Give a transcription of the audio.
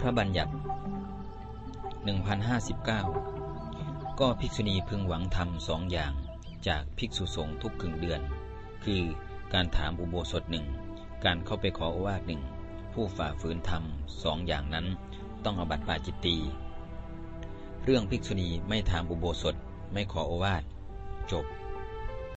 พระบัญญัติ 1059 ก็ภิกษุณีพึงหวังทำสองอย่างจากภิกษุสงฆ์ทุกกึ่งเดือน คือการถามอุโบสถหนึ่ง การเข้าไปขอโอวาทหนึ่ง ผู้ฝ่าฝืนธรรมสองอย่างนั้น ต้องอบัติปาจิตตี เรื่องภิกษุณีไม่ถามอุโบสถไม่ขอโอวาทจบ